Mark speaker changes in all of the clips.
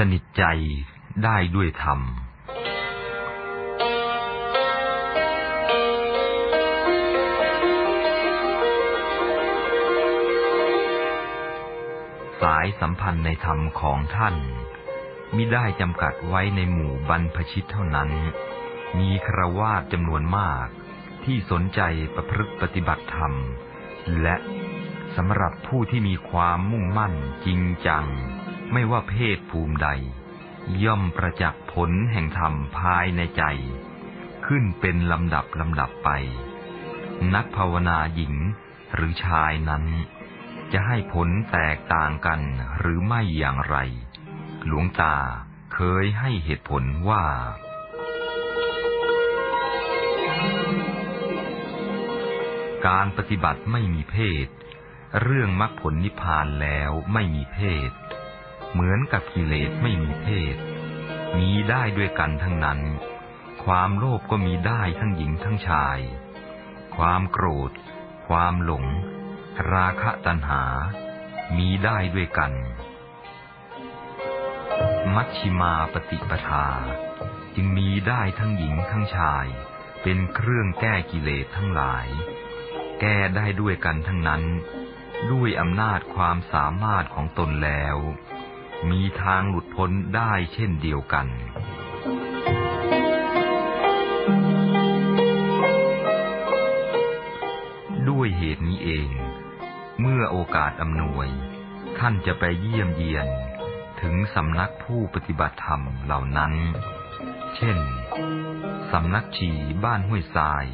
Speaker 1: สนิทใจได้ด้วยธรรม สายสัมพันธ์ในธรรมของท่านมิได้จำกัดไว้ในหมู่บรรพชิตเท่านั้น มีครวาดจำนวนมาก ที่สนใจประพฤติปฏิบัติธรรม และสำหรับผู้ที่มีความมุ่งมั่นจริงจัง ไม่ว่าเพศภูมิใด ย่อมประจักษ์ผลแห่งธรรมภายในใจ ขึ้นเป็นลำดับลำดับไป นักภาวนาหญิงหรือชายนั้น จะให้ผลแตกต่างกันหรือไม่อย่างไร หลวงตาเคยให้เหตุผลว่า การปฏิบัติไม่มีเพศ เรื่องมรรคผลนิพพานแล้วไม่มีเพศ เหมือนกับกิเลสไม่มีเพศ มีได้ด้วยกันทั้งนั้น ความโลภก็มีได้ทั้งหญิงทั้งชาย ความโกรธ ความหลง ราคะตัณหา มีได้ด้วยกัน มัชชิมาปฏิปทา จึงมีได้ทั้งหญิงทั้งชาย เป็นเครื่องแก้กิเลสทั้งหลาย แก้ได้ด้วยกันทั้งนั้น ด้วยอำนาจความสามารถของตนแล้ว มีทางหลุดพ้นได้เช่นเดียวกัน ด้วยเหตุนี้เอง เมื่อโอกาสอำนวย ท่านจะไปเยี่ยมเยียน ถึงสำนักผู้ปฏิบัติธรรมเหล่านั้น เช่น สำนักชีบ้านห้วยทราย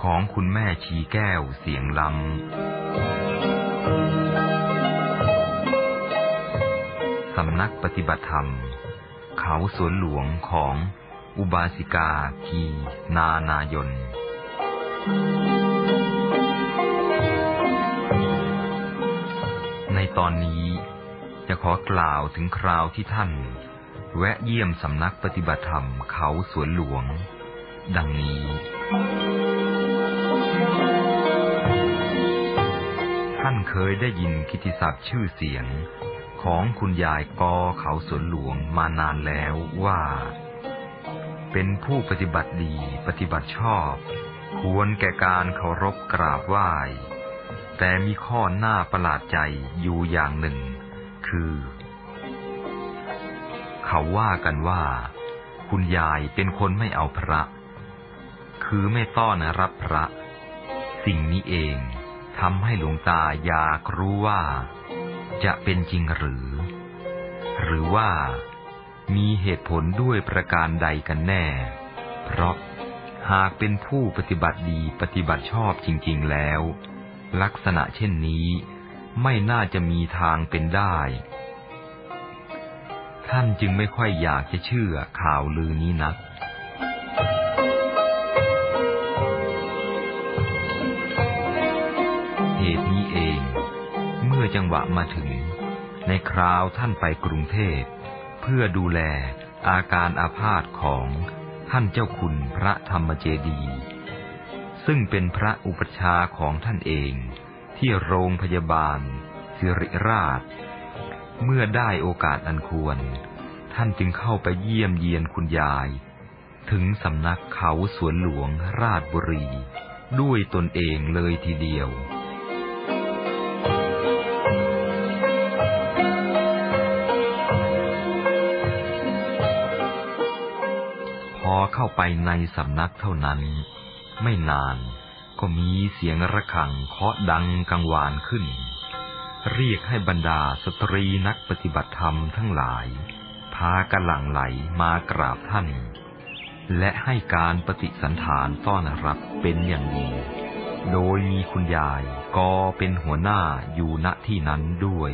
Speaker 1: ของคุณแม่ชีแก้วเสียงลำำนักปฏิบัติธรรม เขาสวนหลวงของอุบาสิกาคีนานายน ในตอนนี้จะขอกล่าวถึงคราวที่ท่าน แวะเยี่ยมสำนักปฏิบัติธรรมเขาสวนหลวง ดังนี้ ท่านเคยได้ยินกิติศัพท์ชื่อเสียง ของคุณยายกอเขาสวนหลวงมานานแล้วว่า เป็นผู้ปฏิบัติดีปฏิบัติชอบ ควรแก่การเคารพกราบไหว้ แต่มีข้อหน้าประหลาดใจอยู่อย่างหนึ่ง คือ เขาว่ากันว่า คุณยายเป็นคนไม่เอาพระ คือไม่ต้อนรับพระ สิ่งนี้เองทำให้หลวงตาอยากรู้ว่า จะเป็นจริงหรือ หรือว่ามีเหตุผลด้วยประการใดกันแน่ เพราะหากเป็นผู้ปฏิบัติดีปฏิบัติชอบจริง ๆแล้ว ลักษณะเช่นนี้ไม่น่าจะมีทางเป็นได้ ท่านจึงไม่ค่อยอยากจะเชื่อข่าวลือนี้นัก เหตุนี้เอง อจังหวะมาถึง ในคราวท่านไปกรุงเทพ เพื่อดูแลอาการอาพาธของท่านเจ้าคุณพระธรรมเจดี ซึ่งเป็นพระอุปชาของท่านเองที่โรงพยาบาล สิริราช เมื่อได้โอกาสอันควร ท่านจึงเข้าไปเยี่ยมเยียนคุณยาย ถึงสำนักเขาสวนหลวงราชบุรี ด้วยตนเองเลยทีเดียว เข้าไปในสำนักเท่านั้น ไม่นานก็มีเสียงระฆังเคาะดังกังวานขึ้น เรียกให้บรรดาสตรีนักปฏิบัติธรรมทั้งหลาย พากันหลั่งไหลมากราบท่าน และให้การปฏิสันฐานต้อนรับเป็นอย่างดี โดยมีคุณยายก็เป็นหัวหน้าอยู่ณที่นั้นด้วย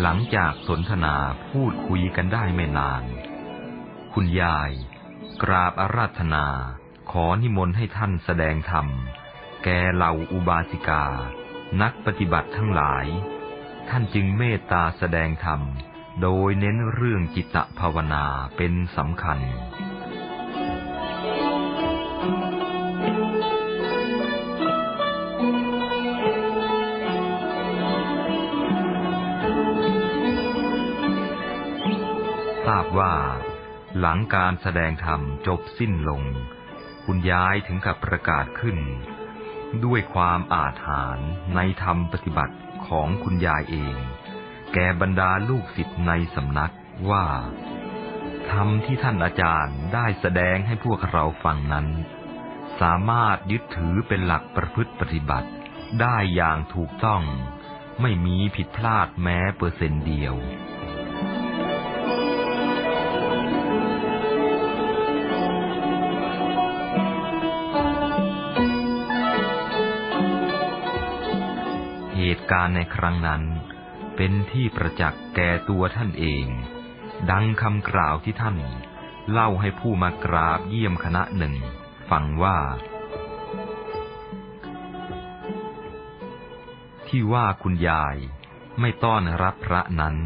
Speaker 1: หลังจากสนทนาพูดคุยกันได้ไม่นาน คุณยาย กราบอาราธนา ขอนิมนต์ให้ท่านแสดงธรรม แก่เหล่าอุบาสิกา นักปฏิบัติทั้งหลาย ท่านจึงเมตตาแสดงธรรม โดยเน้นเรื่องจิตภาวนาเป็นสำคัญททราบว่า หลังการแสดงธรรมจบสิ้นลง คุณยายถึงกับประกาศขึ้น ด้วยความอาถรรพ์ในธรรมปฏิบัติของคุณยายเอง แก่บรรดาลูกศิษย์ในสำนักว่าธรรมที่ท่านอาจารย์ได้แสดงให้พวกเราฟังนั้น สามารถยึดถือเป็นหลักประพฤติปฏิบัติได้อย่างถูกต้อง ไม่มีผิดพลาดแม้เปอร์เซ็นต์เดียว การณ์ในครั้งนั้น เป็นที่ประจักษ์แก่ตัวท่านเอง ดังคำกล่าวที่ท่าน เล่าให้ผู้มากราบเยี่ยมคณะหนึ่ง ฟังว่า ที่ว่าคุณยายไม่ต้อนรับพระนั้น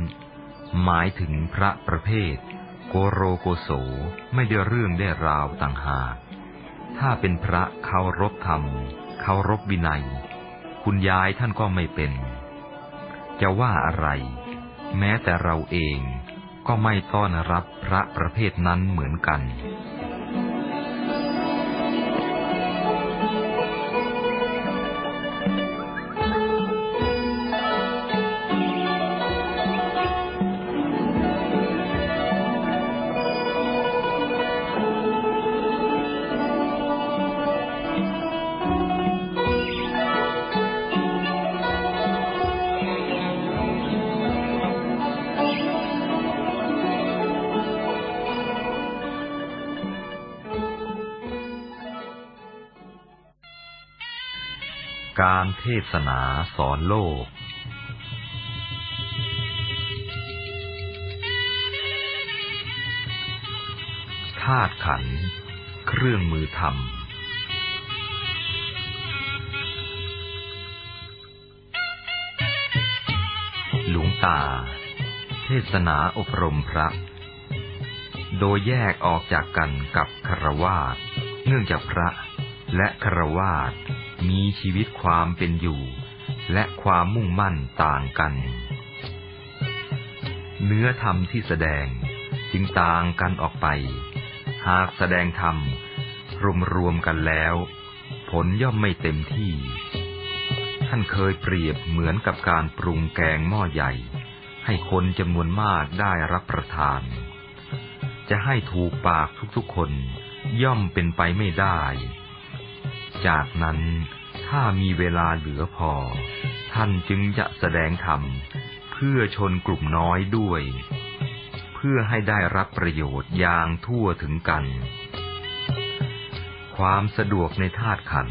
Speaker 1: หมายถึงพระประเภท โกโรโกโสไม่ได้เรื่องได้ราวต่างหากถ้าเป็นพระเคารพธรรมเคารพวินัย คุณยายท่านก็ไม่เป็น จะว่าอะไร แม้แต่เราเองก็ไม่ต้อนรับพระประเภทนั้นเหมือนกัน การเทศนาสอนโลก ธาตุขัน เครื่องมือทำหลวงตา เทศนาอบรมพระ โดยแยกออกจากกันกับคารวาสเนื่องจากพระและคารวาส มีชีวิตความเป็นอยู่ และความมุ่งมั่นต่างกัน เนื้อธรรมที่แสดงจึงต่างกันออกไป หากแสดงธรรมรวมรวมกันแล้ว ผลย่อมไม่เต็มที่ ท่านเคยเปรียบเหมือนกับการปรุงแกงหม้อใหญ่ ให้คนจำนวนมากได้รับประทาน จะให้ถูกปากทุกๆคนย่อมเป็นไปไม่ได้ จากนั้นถ้ามีเวลาเหลือพอ ท่านจึงจะแสดงธรรม เพื่อชนกลุ่มน้อยด้วย เพื่อให้ได้รับประโยชน์อย่างทั่วถึงกัน ความสะดวกในธาตุขัน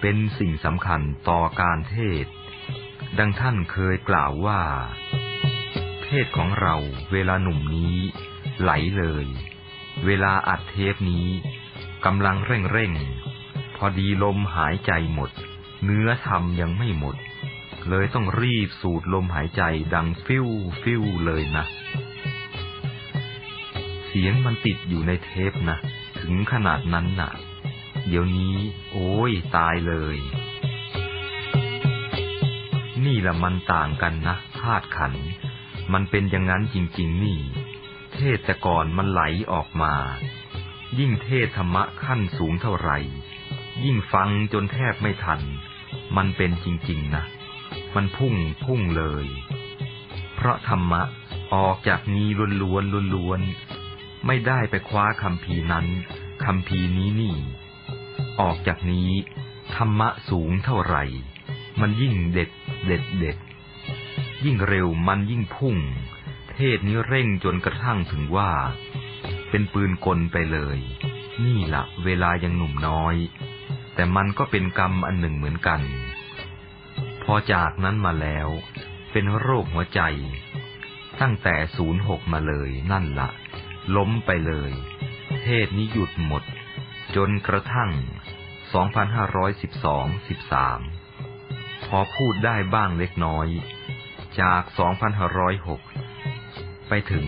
Speaker 1: เป็นสิ่งสำคัญต่อการเทศ ดังท่านเคยกล่าวว่า เทศของเราเวลาหนุ่มนี้ ไหลเลย เวลาอัดเทปนี้กำลังเร่งเร่ง พอดีลมหายใจหมด เนื้อธรรมยังไม่หมด เลยต้องรีบสูดลมหายใจดังฟิวฟิวเลยนะ เสียงมันติดอยู่ในเทปนะ ถึงขนาดนั้นน่ะ เดี๋ยวนี้ โอ้ยตายเลย นี่ละมันต่างกันนะธาตุขัน มันเป็นอย่างนั้นจริง ๆ นี่ เทศแต่ก่อนมันไหลออกมายิ่งเทศธรรมะขั้นสูงเท่าไหร่ ยิ่งฟังจนแทบไม่ทัน มันเป็นจริง ๆ นะ มันพุ่งพุ่งเลย เพราะธรรมะออกจากนี้ล้วนๆล้วนๆไม่ได้ไปคว้าคำพีนั้นคำพีนี้นี่ ออกจากนี้ธรรมะสูงเท่าไหร่ มันยิ่งเด็ดเด็ดเด็ด ยิ่งเร็วมันยิ่งพุ่ง เทศนี้เร่งจนกระทั่งถึงว่า เป็นปืนกลไปเลย นี่ละเวลายังหนุ่มน้อย แต่มันก็เป็นกรรมอันหนึ่งเหมือนกัน พอจากนั้นมาแล้ว เป็นโรคหัวใจ ตั้งแต่ศูนย์หกมาเลยนั่นละ ล้มไปเลย เทศนี้หยุดหมด จนกระทั่ง 2512-13 พอพูดได้บ้างเล็กน้อย จาก 2506 ไปถึง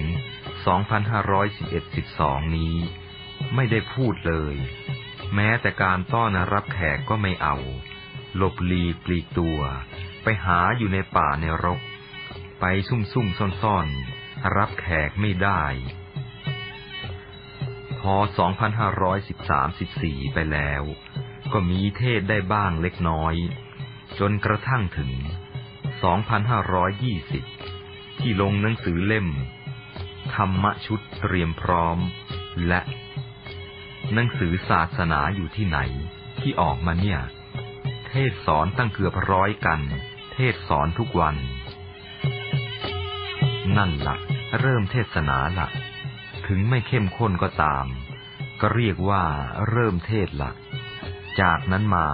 Speaker 1: 2511-12 นี้ ไม่ได้พูดเลย แม้แต่การต้อนรับแขกก็ไม่เอา หลบลีปลีกตัว ไปหาอยู่ในป่าในรก ไปซุ่มซุ่มซ่อนซ่อนรับแขกไม่ได้ พอ 2513-14 ไปแล้ว ก็มีเทศได้บ้างเล็กน้อย จนกระทั่งถึง 2520 ที่ลงหนังสือเล่ม ธรรมชุดเตรียมพร้อมและ หนังสือศาสนาอยู่ที่ไหน ที่ออกมาเนี่ย เทศสอนตั้งเกือบร้อยกัน เทศสอนทุกวัน นั่นละ่ะ เริ่มเทศนาละ่ะ ถึงไม่เข้มข้นก็ตาม ก็เรียกว่าเริ่มเทศละ่ะ จากนั้นมา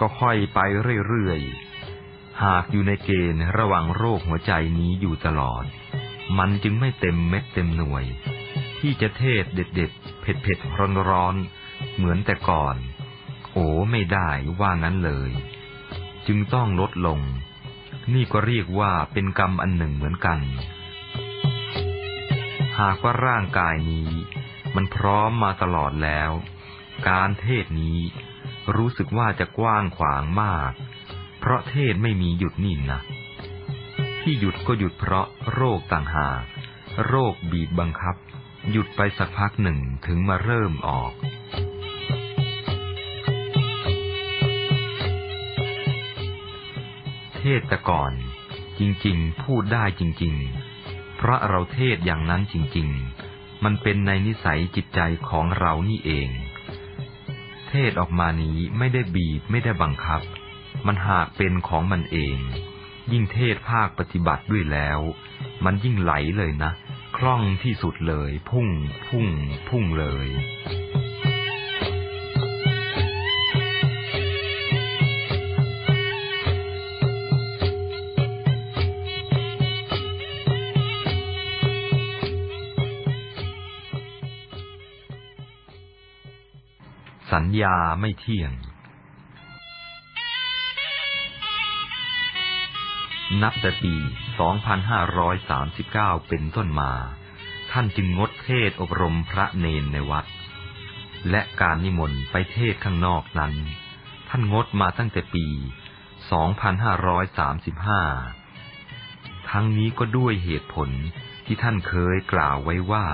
Speaker 1: ก็ค่อยไปเรื่อยๆ หากอยู่ในเกณฑ์ระวังโรคหัวใจนี้อยู่ตลอด มันจึงไม่เต็มเม็ดเต็มหน่วย ที่จะเทศเด็ดๆ เผ็ดๆ ร้อนๆ เหมือนแต่ก่อน โอ้ไม่ได้ว่างั้นเลย จึงต้องลดลง นี่ก็เรียกว่าเป็นกรรมอันหนึ่งเหมือนกัน หากว่าร่างกายนี้ มันพร้อมมาตลอดแล้ว การเทศนี้รู้สึกว่าจะกว้างขวางมาก เพราะเทศไม่มีหยุดนิ่นะที่หยุดก็หยุดเพราะโรคต่างหาก โรคบีบบังคับ หยุดไปสักพักหนึ่งถึงมาเริ่มออก เทศแต่ก่อน จริงๆ พูดได้จริง ๆ เพราะเราเทศอย่างนั้นจริง ๆ มันเป็นในนิสัยจิตใจของเรานี่เอง เทศออกมานี้ไม่ได้บีบไม่ได้บังคับ มันหากเป็นของมันเอง ยิ่งเทศภาคปฏิบัติด้วยแล้ว มันยิ่งไหลเลยนะ ล่องที่สุดเลย พุ่ง พุ่ง พุ่งเลยสัญญาไม่เที่ยง นับแต่ปี 2539 เป็นต้นมา ท่านจึงงดเทศอบรมพระเนนในวัด และการนิมนต์ไปเทศข้างนอกนั้น ท่านงดมาตั้งแต่ปี 2535 ทั้งนี้ก็ด้วยเหตุผลที่ท่านเคยกล่าวไว้ว่า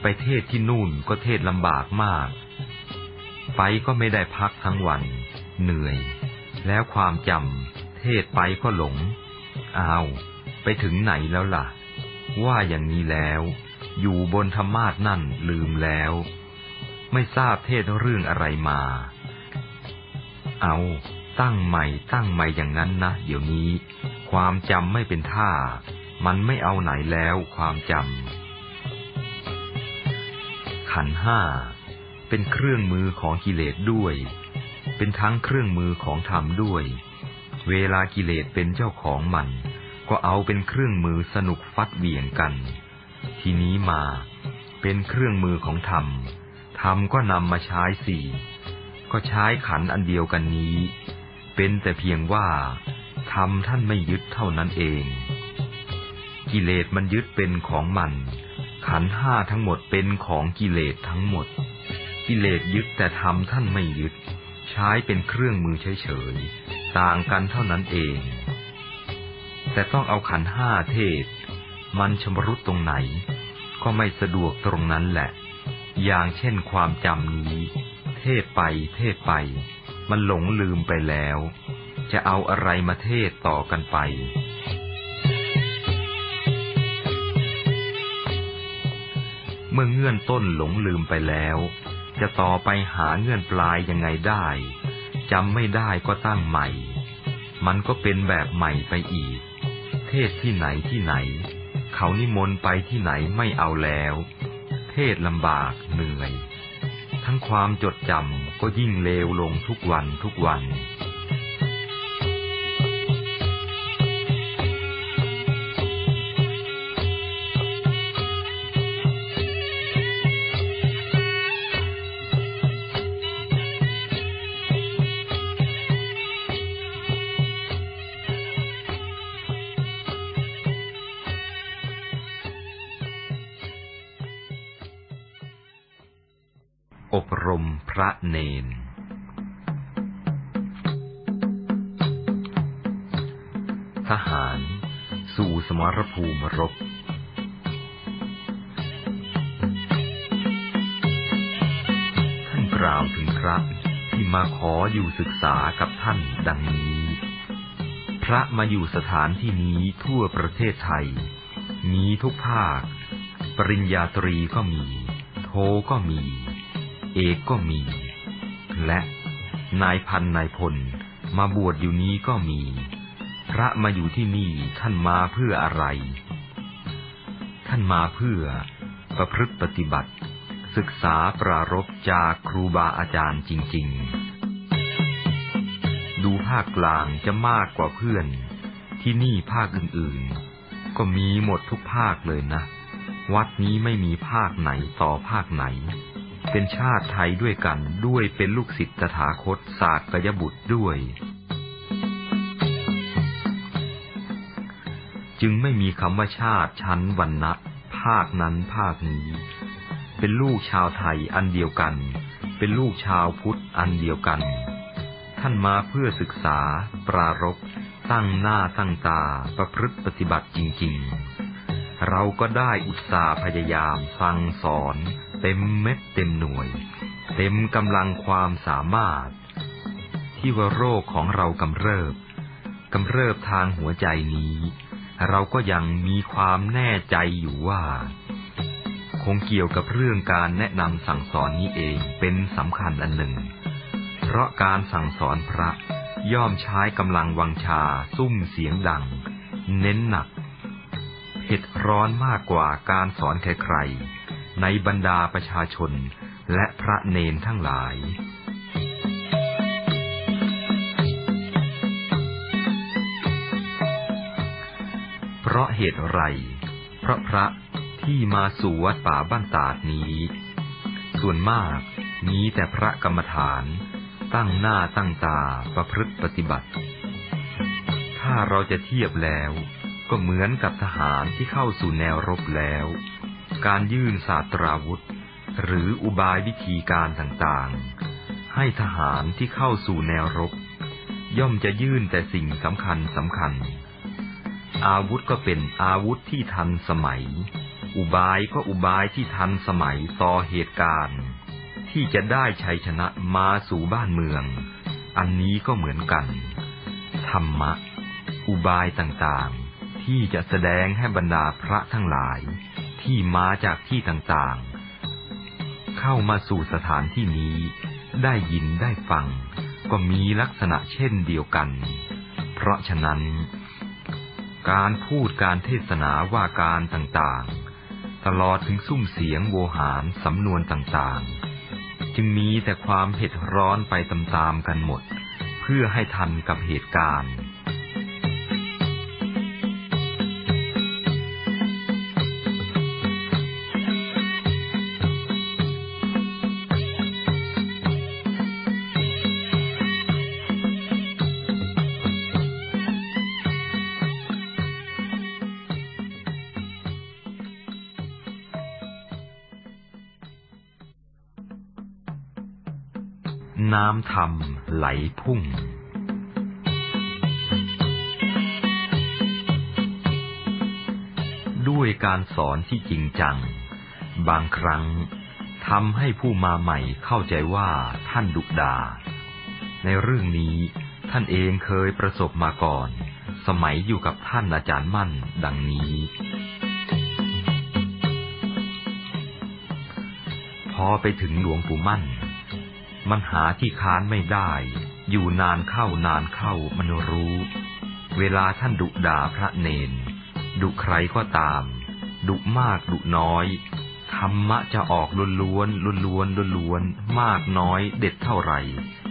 Speaker 1: ไปเทศที่นู่นก็เทศลำบากมาก ไปก็ไม่ได้พักทั้งวัน เหนื่อย แล้วความจำเทศไปก็หลง อ้าว ไปถึงไหนแล้วล่ะ ว่าอย่างนี้แล้ว อยู่บนธรรมาสนั่นลืมแล้ว ไม่ทราบเทศเรื่องอะไรมา เอาตั้งใหม่ตั้งใหม่อย่างนั้นนะเดี๋ยวนี้ ความจำไม่เป็นท่า มันไม่เอาไหนแล้วความจำขันห้า เป็นเครื่องมือของกิเลสด้วย เป็นทั้งเครื่องมือของธรรมด้วย เวลากิเลสเป็นเจ้าของมัน ก็เอาเป็นเครื่องมือสนุกฟัดเบี่ยงกัน ทีนี้มาเป็นเครื่องมือของธรรม ธรรมก็นำมาใช้สี่ ก็ใช้ขันอันเดียวกันนี้ เป็นแต่เพียงว่าธรรมท่านไม่ยึดเท่านั้นเอง กิเลสมันยึดเป็นของมัน ขันห้าทั้งหมดเป็นของกิเลสทั้งหมด กิเลสยึดแต่ธรรมท่านไม่ยึด ใช้เป็นเครื่องมือเฉยๆ ต่างกันเท่านั้นเอง แต่ต้องเอาขันห้าเทศ มันชำรุดตรงไหน ก็ไม่สะดวกตรงนั้นแหละ อย่างเช่นความจำนี้ เทศไปเทศไป มันหลงลืมไปแล้ว จะเอาอะไรมาเทศต่อกันไปเมื่อเงื่อนต้นหลงลืมไปแล้ว จะต่อไปหาเงื่อนปลายยังไงได้จำไม่ได้ก็ตั้งใหม่ มันก็เป็นแบบใหม่ไปอีก เทศที่ไหนที่ไหน เขานิมนต์ไปที่ไหนไม่เอาแล้ว เทศลำบากเหนื่อย ทั้งความจดจำก็ยิ่งเลวลงทุกวันทุกวัน ทหาร สู่สมรภูมิรบท่านกล่าวถึงพระที่มาขออยู่ศึกษากับท่านดังนี้ พระมาอยู่สถานที่นี้ทั่วประเทศไทย มีทุกภาค ปริญญาตรีก็มี โทก็มี เอกก็มี และนายพันนายพลมาบวชอยู่นี้ก็มี พระมาอยู่ที่นี่ท่านมาเพื่ออะไร ท่านมาเพื่อประพฤติปฏิบัติ ศึกษาปรารบจากครูบาอาจารย์จริง ๆ ดูภาคกลางจะมากกว่าเพื่อน ที่นี่ภาคอื่นๆ ก็มีหมดทุกภาคเลยนะ วัดนี้ไม่มีภาคไหนต่อภาคไหน เป็นชาติไทยด้วยกันด้วยเป็นลูกศิษย์ตถาคตศากยบุตรด้วย จึงไม่มีคำว่าชาติชั้นวันนะภาคนั้นภาคนี้ เป็นลูกชาวไทยอันเดียวกัน เป็นลูกชาวพุทธอันเดียวกัน ท่านมาเพื่อศึกษา ปรารบตั้งหน้าตั้งตาประพฤติปฏิบัติจริง ๆ เราก็ได้อุตสาห์พยายามสั่งสอน เต็มเม็ดเต็มหน่วย เต็มกำลังความสามารถ ที่ว่าโรคของเรากำเริบกำเริบทางหัวใจนี้ เราก็ยังมีความแน่ใจอยู่ว่า คงเกี่ยวกับเรื่องการแนะนำสั่งสอนนี้เองเป็นสำคัญอันหนึ่ง เพราะการสั่งสอนพระย่อมใช้กำลังวังชาซุ่มเสียงดัง เน้นหนักเผ็ดร้อนมากกว่าการสอนใครๆในบรรดาประชาชนและพระเนนทั้งหลาย เพราะเหตุไรเพราะพระที่มาสู่วัดป่าบ้านตาดนี้ ส่วนมากมีแต่พระกรรมฐานตั้งหน้าตั้งตาประพฤติปฏิบัติ ถ้าเราจะเทียบแล้วก็เหมือนกับทหารที่เข้าสู่แนวรบแล้ว การยื่นศาสตราวุธ หรืออุบายวิธีการต่างๆ ให้ทหารที่เข้าสู่แนวรบ ย่อมจะยื่นแต่สิ่งสำคัญสำคัญ อาวุธก็เป็นอาวุธที่ทันสมัย อุบายก็อุบายที่ทันสมัยต่อเหตุการณ์ ที่จะได้ชัยชนะมาสู่บ้านเมือง อันนี้ก็เหมือนกัน ธรรมะ อุบายต่างๆ ที่จะแสดงให้บรรดาพระทั้งหลาย ที่มาจากที่ต่างๆ เข้ามาสู่สถานที่นี้ ได้ยินได้ฟัง ก็มีลักษณะเช่นเดียวกัน เพราะฉะนั้น การพูดการเทศนาว่าการต่างๆ ตลอดถึงซุ้มเสียงโวหารสำนวนต่างๆ จึงมีแต่ความเผ็ดร้อนไปตามๆกันหมด เพื่อให้ทันกับเหตุการณ์ รมไหลพุ่ง ด้วยการสอนที่จริงจัง บางครั้งทำให้ผู้มาใหม่เข้าใจว่าท่านดุดา ในเรื่องนี้ท่านเองเคยประสบมาก่อน สมัยอยู่กับท่านอาจารย์มั่นดังนี้ พอไปถึงหลวงปู่มั่น มันหาที่ค้านไม่ได้ อยู่นานเข้านานเข้ามันรู้ เวลาท่านดุด่าพระเนน ดุใครก็ตาม ดุมากดุน้อย ธรรมะจะออกล้วนล้วนล้วนล้วนล้วนมากน้อยเด็ดเท่าไหร่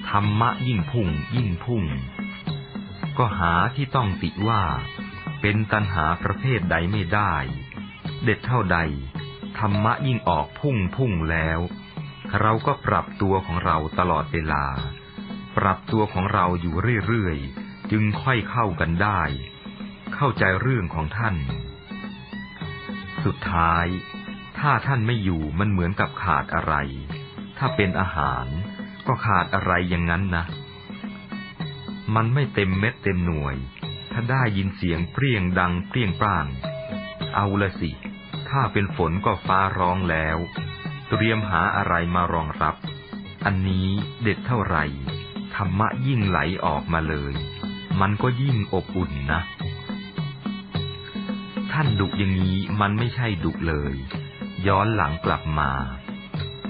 Speaker 1: ธรรมะยิ่งพุ่งยิ่งพุ่ง ก็หาที่ต้องติว่า เป็นตัณหาประเภทใดไม่ได้ เด็ดเท่าใด ธรรมะยิ่งออกพุ่งพุ่งแล้ว เราก็ปรับตัวของเราตลอดเวลา ปรับตัวของเราอยู่เรื่อยๆ จึงค่อยเข้ากันได้ เข้าใจเรื่องของท่าน สุดท้าย ถ้าท่านไม่อยู่มันเหมือนกับขาดอะไร ถ้าเป็นอาหารก็ขาดอะไรอย่างนั้นนะ มันไม่เต็มเม็ดเต็มหน่วย ถ้าได้ยินเสียงเปรี้ยงดังเปรี้ยงป้าง เอาละสิ ถ้าเป็นฝนก็ฟ้าร้องแล้ว เตรียมหาอะไรมารองรับ อันนี้เด็ดเท่าไหร่ ธรรมะยิ่งไหลออกมาเลย มันก็ยิ่งอบอุ่นนะ ท่านดุอย่างนี้มันไม่ใช่ดุเลย ย้อนหลังกลับมา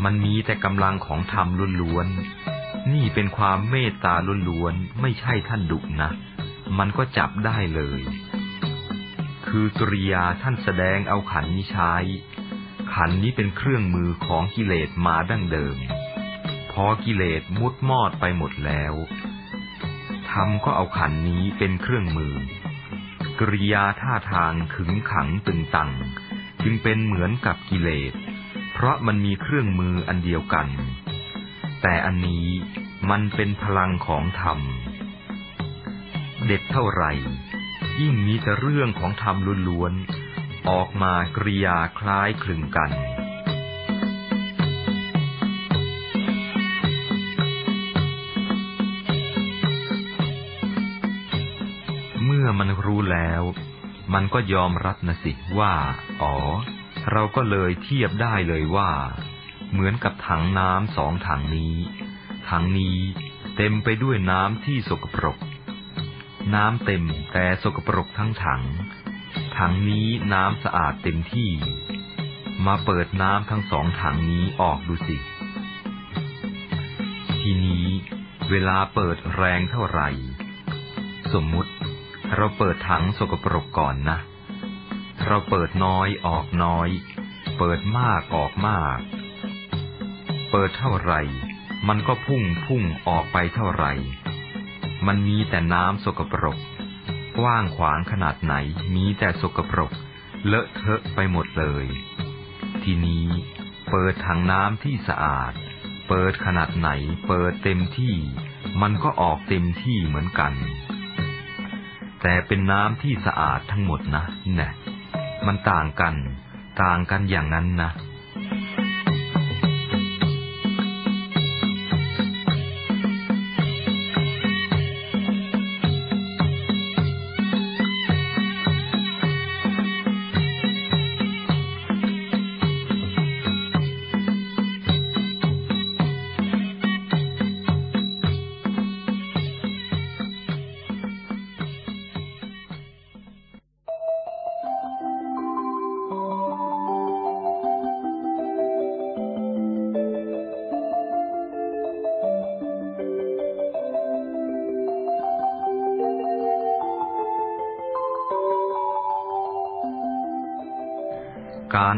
Speaker 1: มันมีแต่กำลังของธรรมล้วนๆ นี่เป็นความเมตตาล้วนๆ ไม่ใช่ท่านดุนะ มันก็จับได้เลย คือกริยาท่านแสดงเอาขันนี้ใช้ ขันนี้เป็นเครื่องมือของกิเลสมาดั้งเดิม พอกิเลสมุดมอดไปหมดแล้วธรรมก็เอาขันนี้เป็นเครื่องมือ กริยาท่าทางขึงขังตึงตัง จึงเป็นเหมือนกับกิเลส เพราะมันมีเครื่องมืออันเดียวกัน แต่อันนี้มันเป็นพลังของธรรม เด็ดเท่าไหร่ ยิ่งมีแต่เรื่องของธรรมล้วนๆ ออกมากริยาคล้ายคลึงกัน เมื่อมันรู้แล้ว มันก็ยอมรับนะสิว่า อ๋อ เราก็เลยเทียบได้เลยว่า เหมือนกับถังน้ำสองถังนี้ ถังนี้เต็มไปด้วยน้ำที่สกปรก น้ำเต็มแต่สกปรกทั้งถัง ถังนี้น้ำสะอาดเต็มที่ มาเปิดน้ำทั้งสองถังนี้ออกดูสิ ทีนี้เวลาเปิดแรงเท่าไหร่ สมมุติเราเปิดถังสกปรกก่อนนะ เราเปิดน้อยออกน้อย เปิดมากออกมาก เปิดเท่าไหร่ มันก็พุ่งพุ่งออกไปเท่าไหร่ มันมีแต่น้ำสกปรก กว้างขวางขนาดไหนมีแต่สกปรก เลอะเทอะไปหมดเลย ทีนี้เปิดถังน้ำที่สะอาด เปิดขนาดไหนเปิดเต็มที่ มันก็ออกเต็มที่เหมือนกัน แต่เป็นน้ำที่สะอาดทั้งหมดนะแน่มันต่างกัน ต่างกันอย่างนั้นนะ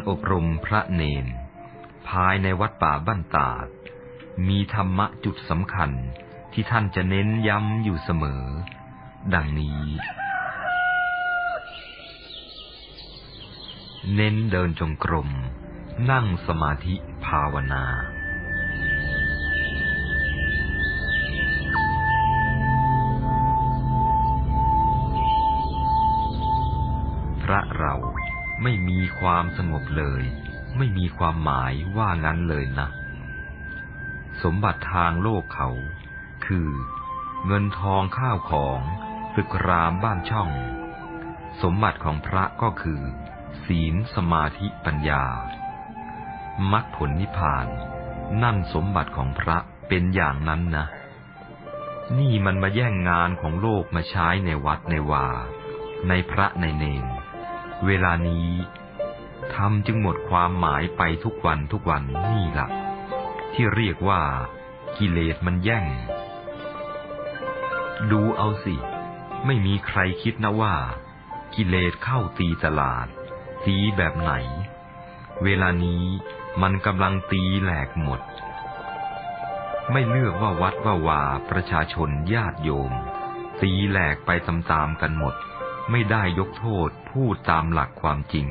Speaker 1: อบรมพระเนน ภายในวัดป่าบ้านตาด มีธรรมะจุดสำคัญที่ท่านจะเน้นย้ำอยู่เสมอ ดังนี้ เน้นเดินจงกรม นั่งสมาธิภาวนา ไม่มีความสงบเลย ไม่มีความหมายว่างั้นเลยนะ สมบัติทางโลกเขา คือ เงินทองข้าวของตึกรามบ้านช่อง สมบัติของพระก็คือ ศีลสมาธิปัญญามรรคผลนิพพาน นั่นสมบัติของพระเป็นอย่างนั้นนะ นี่มันมาแย่งงานของโลกมาใช้ในวัดในวา ในพระในเนร เวลานี้ทำจึงหมดความหมายไปทุกวันทุกวันนี่ละ่ะ ที่เรียกว่ากิเลสมันแย่ง ดูเอาสิ ไม่มีใครคิดนะว่า กิเลสเข้าตีตลาด ตีแบบไหน เวลานี้มันกำลังตีแหลกหมด ไม่เลือกว่าวัดว่าวาประชาชนญาติโยม ตีแหลกไปตามๆกันหมด ไม่ได้ยกโทษพูดตามหลักความจริง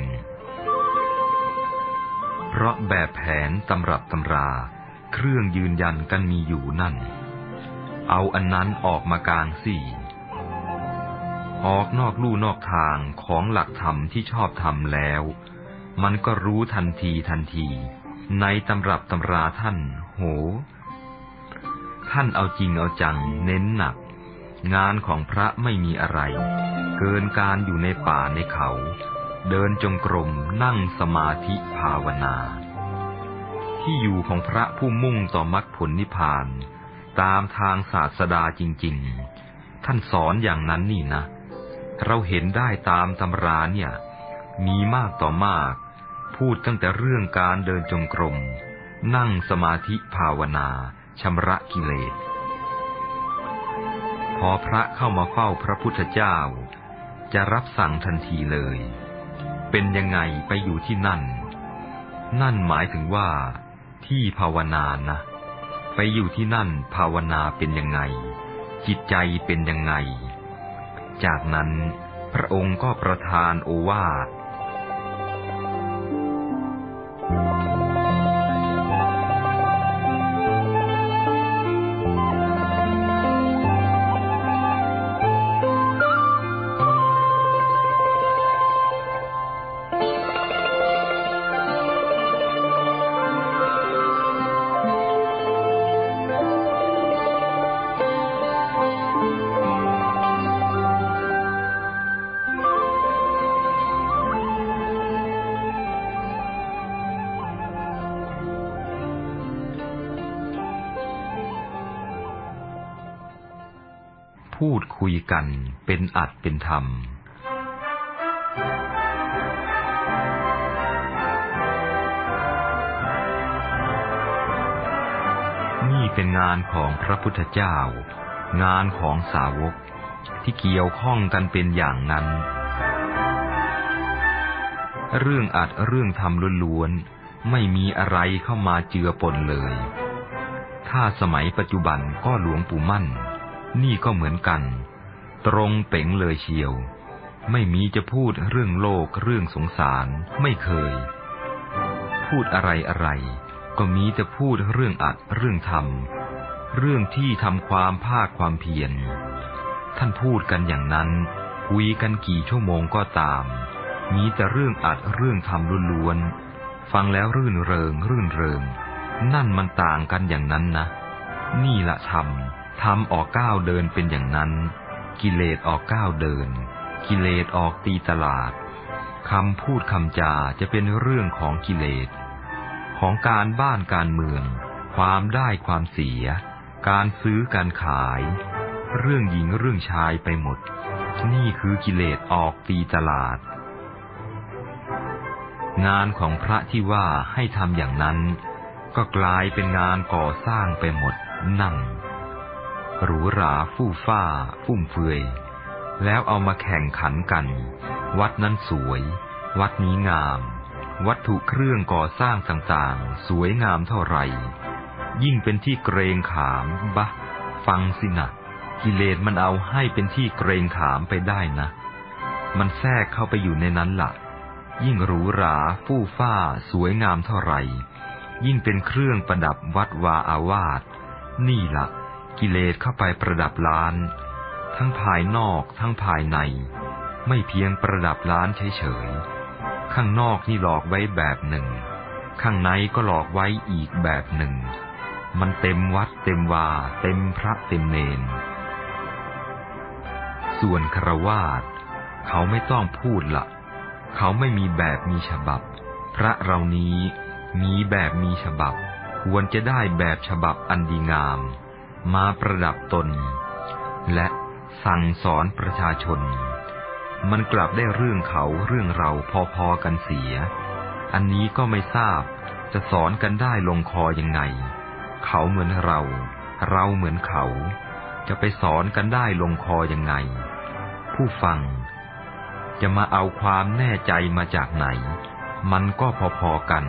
Speaker 1: เพราะแบบแผนตำรับตำรา เครื่องยืนยันกันมีอยู่นั่น เอาอันนั้นออกมากลางสี่ ออกนอกลู่นอกทางของหลักธรรมที่ชอบทำแล้ว มันก็รู้ทันทีทันที ในตำรับตำราท่าน โห ท่านเอาจริงเอาจัง เน้นหนัก งานของพระไม่มีอะไร เกินการอยู่ในป่าในเขา เดินจงกรมนั่งสมาธิภาวนา ที่อยู่ของพระผู้มุ่งต่อมรรคผลนิพพาน ตามทางศาสดาจริง ๆ ท่านสอนอย่างนั้นนี่นะ เราเห็นได้ตามตำราเนี่ย มีมากต่อมาก พูดตั้งแต่เรื่องการเดินจงกรม นั่งสมาธิภาวนาชำระกิเลส พอพระเข้ามาเฝ้าพระพุทธเจ้า จะรับสั่งทันทีเลย เป็นยังไงไปอยู่ที่นั่น นั่นหมายถึงว่า ที่ภาวนานะ ไปอยู่ที่นั่นภาวนาเป็นยังไง จิตใจเป็นยังไง จากนั้นพระองค์ก็ประทานโอวาท พูดคุยกันเป็นอัดเป็นธรรม นี่เป็นงานของพระพุทธเจ้า งานของสาวกที่เกี่ยวข้องกันเป็นอย่างนั้น เรื่องอัดเรื่องทำล้วนๆไม่มีอะไรเข้ามาเจือปนเลย ถ้าสมัยปัจจุบันก็หลวงปู่มั่น นี่ก็เหมือนกัน ตรงเป๋งเลยเชียว ไม่มีจะพูดเรื่องโลกเรื่องสงสารไม่เคย พูดอะไรอะไร ก็มีจะพูดเรื่องอัดเรื่องทำเรื่องที่ทำความภาคความเพียร ท่านพูดกันอย่างนั้นคุยกันกี่ชั่วโมงก็ตาม มีแต่เรื่องอัดเรื่องทำล้วนๆ ฟังแล้วรื่นเริงรื่นเริง นั่นมันต่างกันอย่างนั้นนะ นี่ละธรรม ทำออกก้าวเดินเป็นอย่างนั้น กิเลสออกก้าวเดิน กิเลสออกตีตลาดคำพูดคำจาจะเป็นเรื่องของกิเลส ของการบ้านการเมือง ความได้ความเสีย การซื้อการขาย เรื่องหญิงเรื่องชายไปหมด นี่คือกิเลสออกตีตลาด งานของพระที่ว่าให้ทำอย่างนั้น ก็กลายเป็นงานก่อสร้างไปหมดนั่น หรูหราฟู่ฟ้า ฟุ่มเฟือย แล้วเอามาแข่งขันกัน วัดนั้นสวย วัดนี้งาม วัตถุเครื่องก่อสร้างต่างๆ สวยงามเท่าไหร่ ยิ่งเป็นที่เกรงขามบะ ฟังสินะกิเลสมันเอาให้เป็นที่เกรงขามไปได้นะ มันแทรกเข้าไปอยู่ในนั้นละ่ะ ยิ่งหรูหราฟู่ฟ้า สวยงามเท่าไหร่ ยิ่งเป็นเครื่องประดับวัดวาอาวาสนี่ละ่ะ กิเลสเข้าไปประดับล้าน ทั้งภายนอกทั้งภายใน ไม่เพียงประดับล้านเฉยๆข้างนอกนี่หลอกไว้แบบหนึ่ง ข้างในก็หลอกไว้อีกแบบหนึ่ง มันเต็มวัดเต็มวา เต็มพระเต็มเนน ส่วนครวาสเขาไม่ต้องพูดละเขาไม่มีแบบมีฉบับ พระเรานี้มีแบบมีฉบับ ควรจะได้แบบฉบับอันดีงาม มาประดับตน และสั่งสอนประชาชน มันกลับได้เรื่องเขาเรื่องเราพอๆกันเสีย อันนี้ก็ไม่ทราบจะสอนกันได้ลงคอยังไง เขาเหมือนเรา เราเหมือนเขา จะไปสอนกันได้ลงคอยังไง ผู้ฟัง จะมาเอาความแน่ใจมาจากไหน มันก็พอๆกัน